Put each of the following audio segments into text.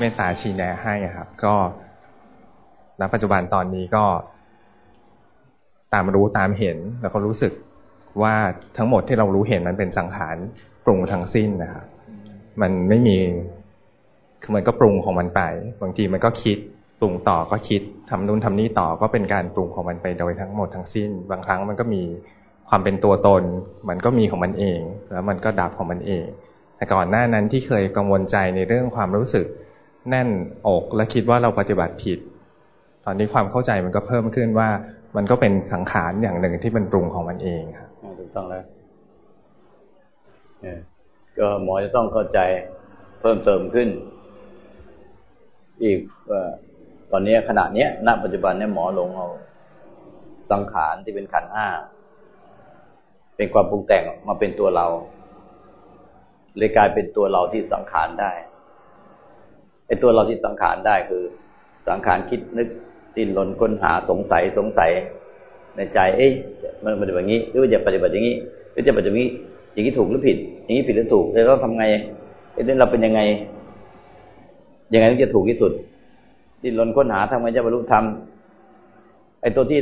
เมตตาชี้แนะให้ครับ ก็ณปัจจุบันตอนนี้ก็ตามรู้ตามเห็นแล้วก็รู้สึกว่าทั้งหมดที่เรารู้เห็นมันเป็นสังขารปรุงทั้งสิ้นนะครับ มันไม่มีคือมันก็ปรุงของมันไปบางทีมันก็คิดปรุงต่อก็คิดทำนู่นทำนี่ต่อก็เป็นการปรุงของมันไปโดยทั้งหมดทั้งสิ้น บางครั้งมันก็มีความเป็นตัวตน มันก็มีของมันเอง แล้วมันก็ดับของมันเอง แต่ก่อนหน้านั้นที่เคยกังวลใจในเรื่องความรู้สึก แน่นอกและคิดว่าเราปฏิบัติผิด ตอนนี้ความเข้าใจมันก็เพิ่มขึ้นว่ามันก็เป็นสังขารอย่างหนึ่งที่มันปรุงของมันเองครับถูกต้องแล้วก็หมอจะต้องเข้าใจเพิ่มเติมขึ้น อีกว่าตอนนี้ขณะนี้ณปัจจุบันเนี้หมอลงเอาสังขารที่เป็นขันห้าเป็นความปรุงแต่งมาเป็นตัวเราเลยกลายเป็นตัวเราที่สังขารได้ ไอ้ตัวเราที่สังขารได้คือ สังขารคิดนึกดิ้นรนค้นหาสงสัยสงสัย ในใจ เอ๊ะมันปฏิบัติอย่างนี้หรือจะปฏิบัติอย่างนี้หรือจะปฏิบัติอย่างนี้อย่างนี้ถูกหรือผิด อย่างนี้ผิดหรือถูกเราต้องทำไงเอ๊ะเราเป็นยังไง ยังไงถึงจะถูกที่สุด ดิ้นรนค้นหาทำไงจะบรรลุธรรมไอ้ตัวที่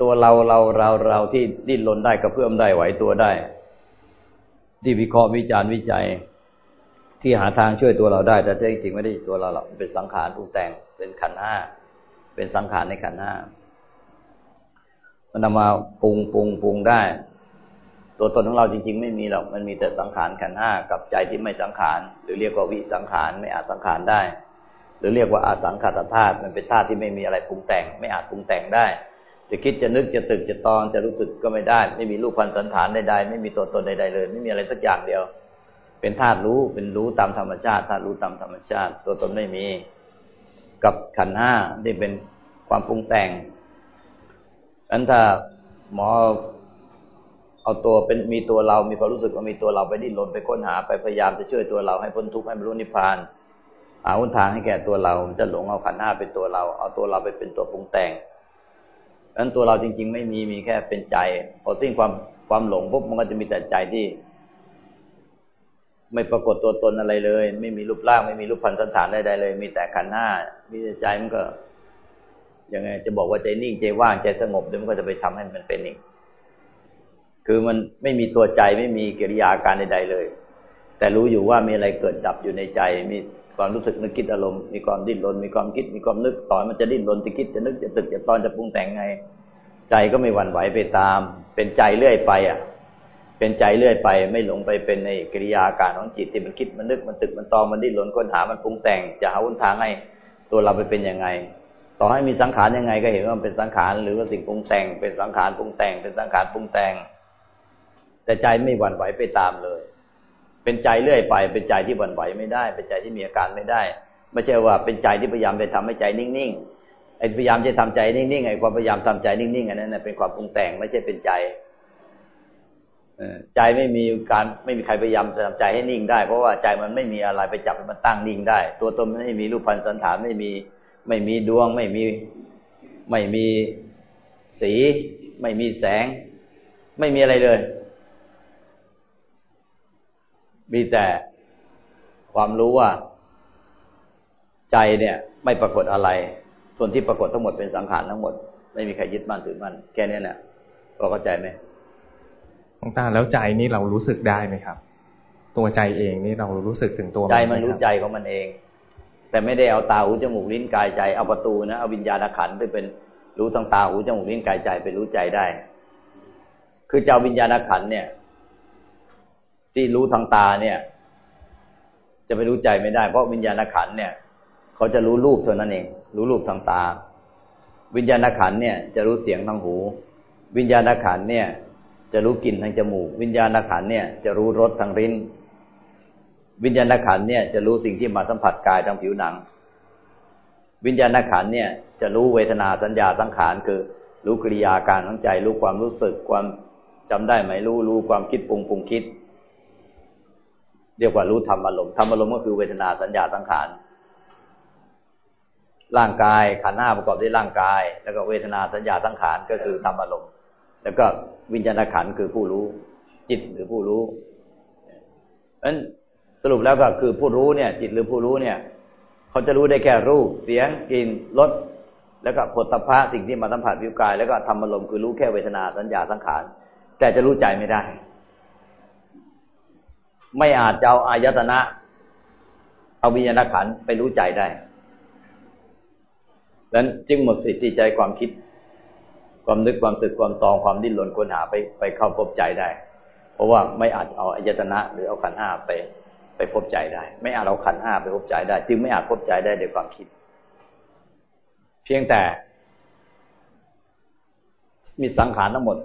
ตัวเราเราเราเราที่ดิ้นรนได้กระเพื่อมได้ไหวตัวได้ ที่วิเคราะห์วิจารณ์วิจัย ที่หาทางช่วยตัวเราได้ แต่แท้จริงไม่ได้ตัวเราหรอกเป็นสังขารปรุงแต่งเป็นขันห้าเป็นสังขารในขันห้ามันนำมาปรุงปรุงปรุงได้ ตัวตนของเราจริง ๆ ไม่มีหรอกมันมีแต่สังขารขันห้ากับใจที่ไม่สังขารหรือเรียกว่าวิสังขารไม่อาจสังขารได้ หรือเรียกว่าอาสังขารธาตุมันเป็นธาตุที่ไม่มีอะไรปรุงแต่ง ไม่อาจปรุงแต่งได้จะคิดจะนึกจะตึกจะตอนจะรู้สึกก็ไม่ได้ ไม่มีรูปพันสันฐานใดๆไม่มีตัวตนใดๆเลย ไม่มีอะไรสักอย่างเดียว เป็นธาตุรู้เป็นรู้ตามธรรมชาติธาตุรู้ตามธรรมชาติ ตัวตนไม่มี กับขันห้าที่เป็นความปรุงแต่งอันถ้าหมอเอาตัวเป็นมีตัวเรา มีความรู้สึกว่ามีตัวเราไปดิ้นรนไปค้นหาไปพยายามจะช่วยตัวเราให้พ้นทุกข์ให้บรรลุนิพพานหาหนทางให้แก่ตัวเราจะหลงเอาขันห้าเป็นตัวเรา เอาตัวเราไปเป็นตัวปรุงแต่งนั้นตัวเราจริง ๆ ไม่มีมีแค่เป็นใจ พอสิ้นความความหลงปุ๊บมันก็จะมีแต่ใจที่ ไม่ปรากฏตัวตนอะไรเลย ไม่มีรูปร่างไม่มีรูปพันธสันฐานใดๆเลย มีแต่ขันห้ามีใจมันก็ยังไง จะบอกว่าใจนิ่งใจว่างใจสงบเดี๋ยวมันก็จะไปทำให้มันเป็นอีกคือมันไม่มีตัวใจไม่มีกิริยาการใดๆเลย แต่รู้อยู่ว่ามีอะไรเกิดดับอยู่ในใจ มีความรู้สึกนึกคิดอารมณ์มีความดิ้นรนมีความคิด มีความนึกตอนมันจะดิ้นรนจะคิดจะนึกจะตึกจะตอนจะปรุงแต่งไง ใจก็ไม่หวั่นไหวไปตาม เป็นใจเรื่อยไปอะ เป็นใจเรื่อยไป ไม่หลงไปเป็นในกิริยาการของจิตที่มันคิดมันนึกมันตึกมันตองมันดิ้นรนค้นหามันปรุงแต่งจะหาวุนทางให้ตัวเราไปเป็นยังไง ต่อให้มีสังขารยังไงก็เห็นว่ามันเป็นสังขารหรือว่าสิ่งปรุงแต่ง เป็นสังขารปรุงแต่ง เป็นสังขารปรุงแต่ง แต่ใจไม่หวั่นไหวไปตามเลย เป็นใจเรื่อยไป เป็นใจที่หวั่นไหวไม่ได้ เป็นใจที่มีอาการไม่ได้ไม่ใช่ว่าเป็นใจที่พยายามไปทำให้ใจนิ่งๆไอ้พยายามจะทำใจนิ่งๆไอ้ความพยายามทำใจนิ่งๆอันนั้นเป็นความปรุงแต่งไม่ใช่เป็นใจ ใจไม่มีการไม่มีใครพยายามจะทำใจให้นิ่งได้ เพราะว่าใจมันไม่มีอะไรไปจับมันตั้งนิ่งได้ ตัวตนมันไม่มีรูปพันธ์สันฐานไม่มีไม่มีดวง ไม่มีไม่มีสี ไม่มีแสง ไม่มีอะไรเลย มีแต่ความรู้ว่า ใจเนี่ย ไม่ปรากฏอะไร ส่วนที่ปรากฏทั้งหมดเป็นสังขารทั้งหมด ไม่มีใครยึดมั่นถือมั่นแค่นี้เนี่ยเราเข้าใจไหม หลวงตาแล้วใจนี่เรารู้สึกได้ไหมครับ ตัวใจเองนี่เรารู้สึกถึงตัวใจมันรู้ใจของมันเอง แต่ไม่ได้เอาตาหูจมูกลิ้นกายใจเอาประตูนะเอาวิญญาณขันไปเป็นรู้ทางตาหูจมูกลิ้นกายใจไปรู้ใจได้ คือเจ้าวิญญาณขันเนี่ย ที่รู้ทางตาเนี่ย จะไปรู้ใจไม่ได้ เพราะวิญญาณขันเนี่ย เขาจะรู้รูปเท่านั้นเอง รู้รูปทางตา วิญญาณขันเนี่ย จะรู้เสียงทางหู วิญญาณขันเนี่ย จะรู้กลิ่นทางจมูก วิญญาณขันเนี่ยจะรู้รสทางริ้น วิญญาณขันเนี่ยจะรู้สิ่งที่มาสัมผัสกายทางผิวหนัง วิญญาณขันเนี่ยจะรู้เวทนาสัญญาสังขารคือ รู้กิริยาการของใจ รู้ความรู้สึกความจำได้ไหมรู้รู้ความคิดปรุงปรุงคิด เรียกว่ารู้ธรรมอารมณ์ธรรมอารมณ์ก็คือเวทนาสัญญาสังขารร่างกายขันห้าประกอบด้วยร่างกาย แล้วก็เวทนาสัญญาสังขารก็คือธรรมอารมณ์ แล้วก็วิญญาณขันคือผู้รู้ จิตหรือผู้รู้นั้นสรุปแล้วก็คือผู้รู้เนี่ย จิตหรือผู้รู้เนี่ย เขาจะรู้ได้แค่รูปเสียงกลิ่นรสแล้วก็ผลตภะสิ่งที่มาสัมผัสวิวกาย แล้วก็ธรรมลมคือรู้แค่เวทนาสัญญาสังขารแต่จะรู้ใจไม่ได้ ไม่อาจจะเอาอายตนะ เอาวิญญาณขันไปรู้ใจได้ดังนั้นจึงหมดสิทธิ์ที่ใจความคิด ความนึกความสึกความตองความดิ้นรนค้นหาไปไปเข้าพบใจได้ เพราะว่าไม่อาจเอาอายตนะหรือเอาขันห้าไปไปพบใจได้ ไม่อาจเอาขันห้าไปพบใจได้ จึงไม่อาจพบใจได้โดยความคิด เพียงแต่ มีสังขารทั้งหมด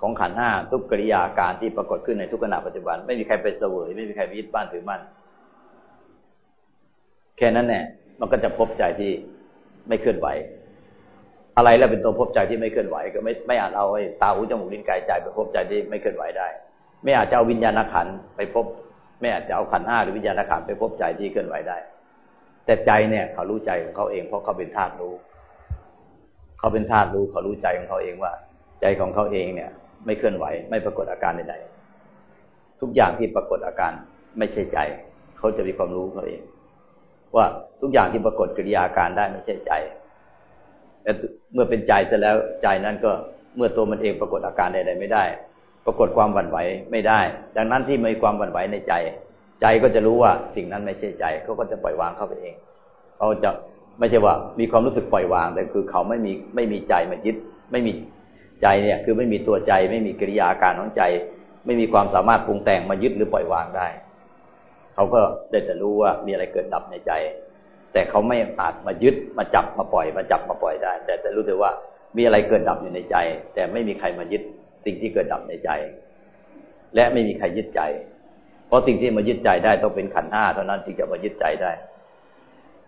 ของขันห้าทุกกิริยาการที่ปรากฏขึ้นในทุกขณะปัจจุบัน ไม่มีใครไปเสวยไม่มีใครยึดบ้านถือมั่นแค่นั้นแหละมันก็จะพบใจที่ไม่เคลื่อนไหว อะไรแล้วเป็นตัวพบใจที่ไม่เคลื่อนไหว ก็ไม่ไม่อาจเอาไอ้ตาหูจมูกลิ้นกายใจไปพบใจที่ไม่เคลื่อนไหวได้ ไม่อาจจะเอาวิญญาณขันไปพบ ไม่อาจจะเอาขันห้าหรือวิญญาณขันไปพบใจที่เคลื่อนไหวได้ แต่ใจเนี่ยเขารู้ใจของเขาเองเพราะเขาเป็นธาตุรู้ เขาเป็นธาตุรู้เขารู้ใจของเขาเองว่า ใจของเขาเองเนี่ย ไม่เคลื่อนไหว ไม่ปรากฏอาการใดๆทุกอย่างที่ปรากฏอาการไม่ใช่ใจ เขาจะมีความรู้เขาเอง ว่าทุกอย่างที่ปรากฏกิริยาการได้ไม่ใช่ใจแต่ เมื่อเป็นใจเสร็จแล้วใจนั้นก็เมื่อตัวมันเองปรากฏอาการใดๆไม่ได้ ปรากฏความหวั่นไหวไม่ได้ ดังนั้นที่มีความหวั่นไหวในใจ ใจก็จะรู้ว่าสิ่งนั้นไม่ใช่ใจเขาก็จะปล่อยวางเข้าไปเองเขาจะไม่ใช่ว่ามีความรู้สึกปล่อยวางแต่คือเขาไม่มีไม่มีใจมายึดไม่มีใจเนี่ยคือไม่มีตัวใจไม่มีกิริยาการของใจ ไม่มีความสามารถปรุงแต่งมายึดหรือปล่อยวางได้ เขาก็ได้แต่รู้ว่ามีอะไรเกิดดับในใจ แต่เขาไม่อาจมายึดมาจับมาปล่อยมาจับมาปล่อยได้ แต่แต่รู้แต่ว่ามีอะไรเกิดดับอยู่ในใจ แต่ไม่มีใครมายึดสิ่งที่เกิดดับในใจ และไม่มีใครยึดใจ เพราะสิ่งที่มายึดใจได้ต้องเป็นขันห้าเท่านั้นที่จะมายึดใจได้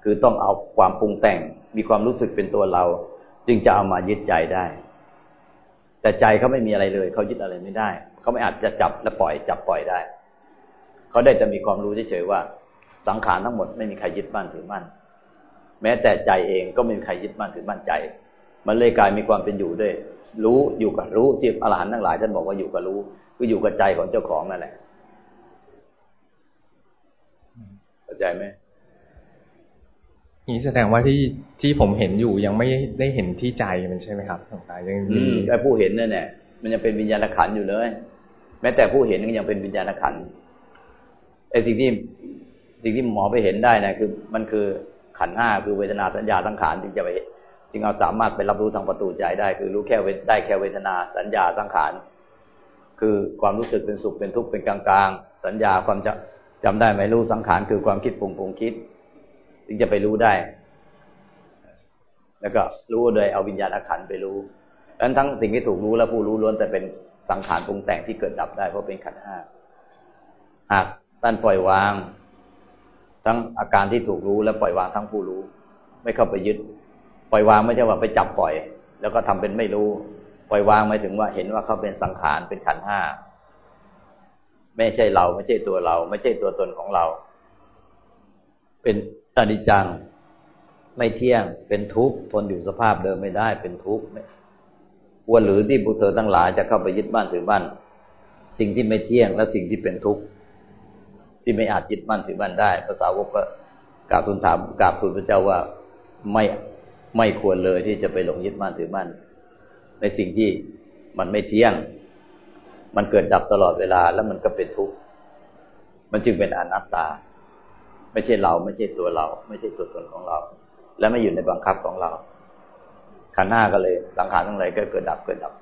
คือต้องเอาความปรุงแต่งมีความรู้สึกเป็นตัวเรา จึงจะเอามายึดใจได้ แต่ใจเขาไม่มีอะไรเลย เขายึดอะไรไม่ได้ เขาไม่อาจจะจับและปล่อยจับปล่อยได้ เขาได้จะมีความรู้เฉยๆว่า สังขารทั้งหมดไม่มีใครยึดมั่นถือมั่น แม้แต่ใจเองก็ไม่มีใครยึดมั่นถือมั่นใจ มันเลยกลายมีความเป็นอยู่ด้วย รู้อยู่กับรู้ที่อรหันต์ทั้งหลายท่านบอกว่าอยู่กับรู้คืออยู่กับใจของเจ้าของนั่นแหละเข้าใจไหมนี่แสดงว่าที่ที่ผมเห็นอยู่ยังไม่ได้เห็นที่ใจมันใช่ไหมครับหลวงตายังมีไอ้ผู้เห็นนั่นแหละมันยังเป็นวิญญาณขันอยู่เลย แม้แต่ผู้เห็นก็ยังเป็นวิญญาณขันไอ้สิ่งที่ สิ่งที่หมอไปเห็นได้นะคือ มันคือขันห้าคือเวทนาสัญญาสังขารจึงจะไปจึงเอาสามารถไปรับรู้ทางประตูใจได้ คือรู้แค่ได้แค่เวทนาสัญญาสังขารคือความรู้สึกเป็นสุขเป็นทุกข์เป็นกลางๆ สัญญาความจะจำได้ไหมรู้สังขารคือความคิดปรุงปรุงคิดจึงจะไปรู้ได้ แล้วก็รู้โดยเอาวิญญาณขันไปรู้ดังนั้นทั้งสิ่งที่ถูกรู้และผู้รู้ล้วนแต่เป็นสังขารปรุงแต่งที่เกิดดับได้เพราะเป็นขันห้าหากท่านปล่อยวาง ทั้งอาการที่ถูกรู้และปล่อยวางทั้งผู้รู้ ไม่เข้าไปยึด ปล่อยวางไม่ใช่ว่าไปจับปล่อย แล้วก็ทำเป็นไม่รู้ ปล่อยวางหมายถึงว่าเห็นว่าเขาเป็นสังขารเป็นขันห้าไม่ใช่เราไม่ใช่ตัวเรา ไม่ใช่ตัวตนของเรา เป็นอนิจจัง ไม่เที่ยงเป็นทุกข์ทนอยู่สภาพเดิมไม่ได้ เป็นทุกข์ควรหรือที่บุตรทั้งหลายจะเข้าไปยึดบ้านถือบ้านสิ่งที่ไม่เที่ยงและสิ่งที่เป็นทุกข์ ที่ไม่อาจยึดมั่นถือมั่นได้ภาษาวกก็กราบทูลถามกราบทูลพระเจ้าว่าไม่ไม่ควรเลยที่จะไปหลงยึดมั่นถือมั่น ในสิ่งที่มันไม่เที่ยง มันเกิดดับตลอดเวลาแล้วมันก็เป็นทุกข์มันจึงเป็นอนัตตา ไม่ใช่เราไม่ใช่ตัวเรา ไม่ใช่ตัวตนของเรา และไม่อยู่ในบังคับของเราขันห้าก็เลยสังขารทั้งหลายก็เกิดดับเกิดดับ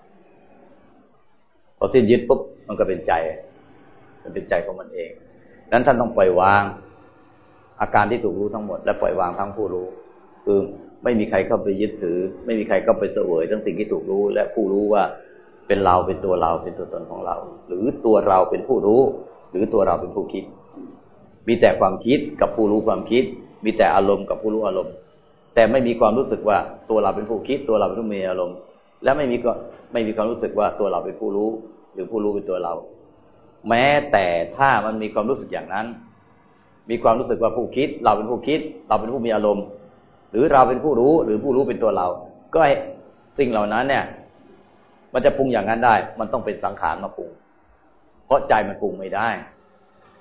พอสิ้นยึดปุ๊บมันก็เป็นใจ มันเป็นใจของมันเอง นั้นท่านต้องปล่อยวาง อาการที่ถูกรู้ทั้งหมด และปล่อยวางทั้งผู้รู้ คือไม่มีใครเข้าไปยึดถือ ไม่มีใครเข้าไปเสวยทั้งสิ่งที่ถูกรู้ และผู้รู้ว่าเป็นเราเป็นตัวเราเป็นตัวตนของเรา หรือตัวเราเป็นผู้รู้ หรือตัวเราเป็นผู้คิด มีแต่ความคิดกับผู้รู้ความคิด มีแต่อารมณ์กับผู้รู้อารมณ์ แต่ไม่มีความรู้สึกว่าตัวเราเป็นผู้คิด ตัวเราเป็นผู้มีอารมณ์ และไม่มีก็ไม่มีความรู้สึกว่าตัวเราเป็นผู้รู้ หรือผู้รู้เป็นตัวเรา แม้แต่ถ้ามันมีความรู้สึกอย่างนั้น มีความรู้สึกว่าผู้คิด เราเป็นผู้คิด เราเป็นผู้มีอารมณ์ หรือเราเป็นผู้รู้หรือผู้รู้เป็นตัวเรา ก็ให้สิ่งเหล่านั้นเนี่ย มันจะปรุงอย่างนั้นได้ มันต้องเป็นสังขารมาปรุง เพราะใจมันปรุงไม่ได้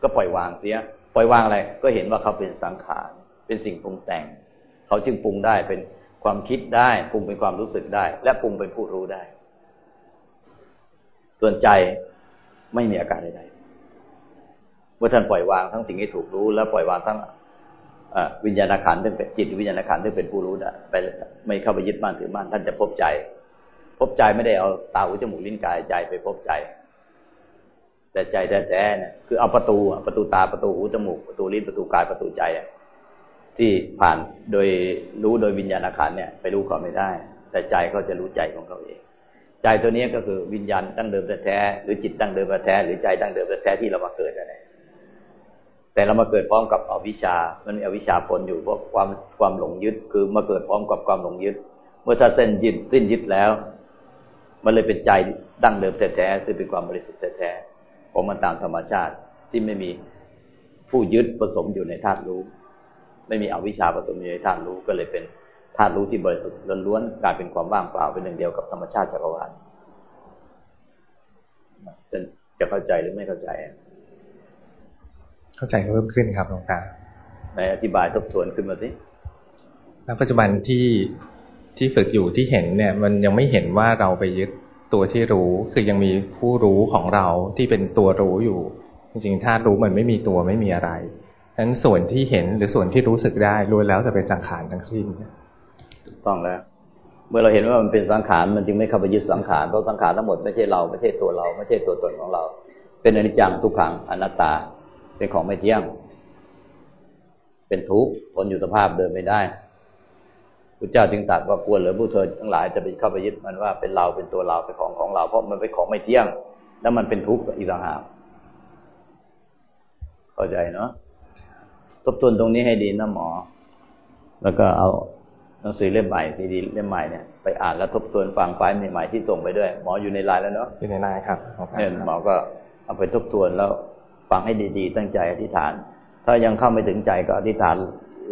ก็ปล่อยวางเสีย ปล่อยวางอะไร ก็เห็นว่าเขาเป็นสังขาร เป็นสิ่งปรุงแต่ง เขาจึงปรุงได้เป็นความคิดได้ ปรุงเป็นความรู้สึกได้ และปรุงเป็นผู้รู้ได้ ส่วนใจ ไม่มีอาการใดๆเมื่อท่านปล่อยวางทั้งสิ่งที่ถูกรู้ และปล่อยวางทั้งวิญญาณขันธ์ซึ่งเป็นจิตวิญญาณขันธ์ซึ่งเป็นผู้รู้ได้ไปไม่เข้าไปยึดมั่นถือมั่นท่านจะพบใจ พบใจไม่ได้เอาตาหูจมูกลิ้นกายใจไปพบใจ แต่ใจแท้ๆเนี่ยคือเอาประตูประตูตาประตูหูจมูกประตูลิ้นประตูกายประตูใจที่ผ่านโดยรู้โดยวิญญาณขันธ์เนี่ย ไปรู้เขาไม่ได้ แต่ใจเขาจะรู้ใจของเขาเอง ใจตัวนี้ก็คือวิญญาณตั้งเดิมแท้หรือจิตตั้งเดิมแท้หรือใจตั้งเดิมแท้ที่เรามาเกิดนั่นเองแต่เรามาเกิดพร้อมกับอวิชชา มันมีอวิชชาผลอยู่เพราะความความหลงยึด คือมาเกิดพร้อมกับความหลงยึด เมื่อถ้าเส้นยึดสิ้นยึดแล้ว มันเลยเป็นใจดั้งเดิมแท้ๆซึ่งเป็นความบริสุทธิ์แท้ๆของมันตามธรรมชาติที่ไม่มีผู้ยึดผสมอยู่ในธาตุรู้ ไม่มีอวิชชาผสมอยู่ในธาตุรู้ก็เลยเป็น ธาตุรู้ที่บริสุทธิ์ล้วนๆกลายเป็นความว่างเปล่าเป็นหนึ่งเดียวกับธรรมชาติจักรวาลจะเข้าใจหรือไม่เข้าใจ เข้าใจเพิ่มขึ้นครับหลวงตาในอธิบายทบทวนขึ้นมาสิณปัจจุบันที่ที่ฝึกอยู่ที่เห็นเนี่ย มันยังไม่เห็นว่าเราไปยึดตัวที่รู้ คือยังมีผู้รู้ของเราที่เป็นตัวรู้อยู่ จริงๆถ้ารู้มันไม่มีตัวไม่มีอะไรดังนั้นส่วนที่เห็นหรือส่วนที่รู้สึกได้รู้แล้วจะเป็นสังขารทั้งสิ้น ถูกต้องแล้ว เมื่อเราเห็นว่ามันเป็นสังขารมันจึงไม่เข้าไปยึดสังขารเพราะสังขารทั้งหมดไม่ใช่เราไม่ใช่ตัวเรา ไม่ใช่ตัวตนของเรา เป็นอนิจจังทุกขังอนัตตาเป็นของไม่เที่ยง เป็นทุกข์ทนอยู่สภาพเดินไม่ได้พระเจ้าจึงตรัสว่าควรหรือผู้เธอทั้งหลายจะไปเข้าไปยึดมันว่าเป็นเราเป็นตัวเราเป็นของของเรา เพราะมันเป็นของไม่เที่ยง แล้วมันเป็นทุกข์อีกต่างหากเข้าใจเนาะทบทวนตรงนี้ให้ดีนะหมอ แล้วก็เอา หนังสือเล่มใหม่ซีดีเล่มใหม่เนี่ยไปอ่านแล้วทบทวนฟังไฟล์ใหม่ๆที่ส่งไปด้วย หมออยู่ในไลน์แล้วเนาะอยู่ในไลน์ครับเนี่ยหมอก็เอาไปทบทวนแล้วฟังให้ดีๆ ตั้งใจอธิษฐาน ถ้ายังเข้าไม่ถึงใจก็อธิษฐาน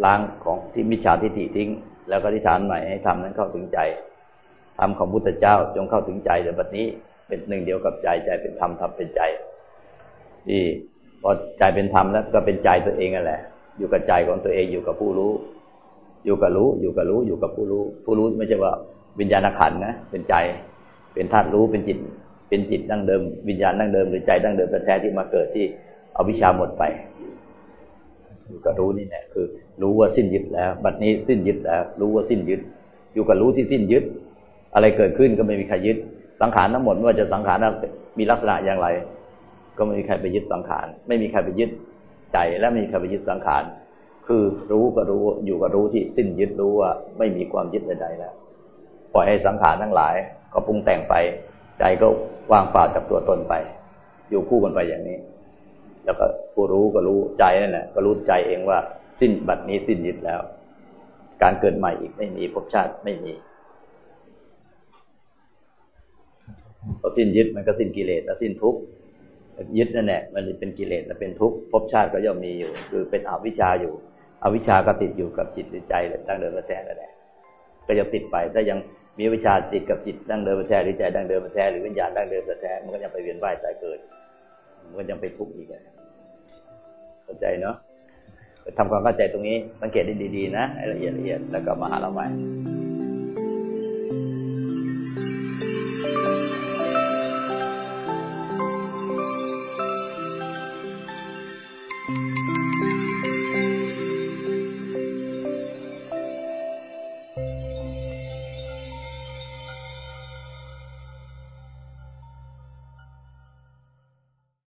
ล้างของที่มิจฉาทิฏฐิทิ้ง แล้วก็อธิษฐานใหม่ให้ทำนั้นเข้าถึงใจทำของพุทธเจ้าจงเข้าถึงใจเดี๋ยวบัดนี้เป็นหนึ่งเดียวกับใจใจเป็นธรรมธรรมเป็นใจที่พอใจเป็นธรรมแล้วก็เป็นใจตัวเองนั่นแหละ อยู่กับใจของตัวเองอยู่กับผู้รู้ อยู่กับรู้ อยู่กับรู้ อยู่กับผู้รู้ ผู้รู้ไม่ใช่ว่าวิญญาณขันนะ เป็นใจ เป็นธาตุรู้ เป็นจิต เป็นจิตดั้งเดิม วิญญาณดั้งเดิมหรือใจดั้งเดิมแท้ที่มาเกิดที่เอาวิชาหมดไป อยู่กับรู้นี่แหละคือ รู้ว่าสิ้นยึดแล้ว บัดนี้สิ้นยึดแล้ว รู้ว่าสิ้นยึด อยู่กับรู้ที่สิ้นยึด อะไรเกิดขึ้นก็ไม่มีใครยึด สังขารทั้งหมดไม่ว่าจะสังขารมีลักษณะอย่างไร ก็ไม่มีใครไปยึดสังขาร ไม่มีใครไปยึดใจ และไม่มีใครไปยึดสังขาร คือรู้ก็รู้อยู่กับรู้ที่สิ้นยึดรู้ว่าไม่มีความยึดใดๆแล้วปล่อยให้สังขารทั้งหลาย ก็ปรุงแต่งไป ใจก็ว่างเปล่าจากตัวตนไป อยู่คู่กันไปอย่างนี้ แล้วก็ผู้รู้ก็รู้ใจนั่นแหละก็รู้ใจเองว่า สิ้นบัดนี้สิ้นยึดแล้ว การเกิดใหม่อีกไม่มีภพชาติไม่มีพอสิ้นยึดมันก็สิ้นกิเลสแล้วสิ้นทุกข์ยึดนั่นแหละมันเป็นกิเลสและเป็นทุกข์ภพชาติก็ย่อมมีอยู่ คือเป็นอวิชชาอยู่ อวิชชาก็ติดอยู่กับจิตหรือใจตั้งเดิมแท้นั่นแหละก็จะติดไปถ้ายังมีวิชาติดกับจิตดั้งเดิมแท้หรือใจดั้งเดิมแท้หรือวิญญาณดั้งเดิมแท้มันก็ยังไปเวียนว่ายตายเกิด มันก็ยังไปทุกข์อีกเข้าใจเนาะทำความเข้าใจตรงนี้สังเกตได้ดีๆ นะละเอียดละเอียดแล้วก็มาหาเราใหม่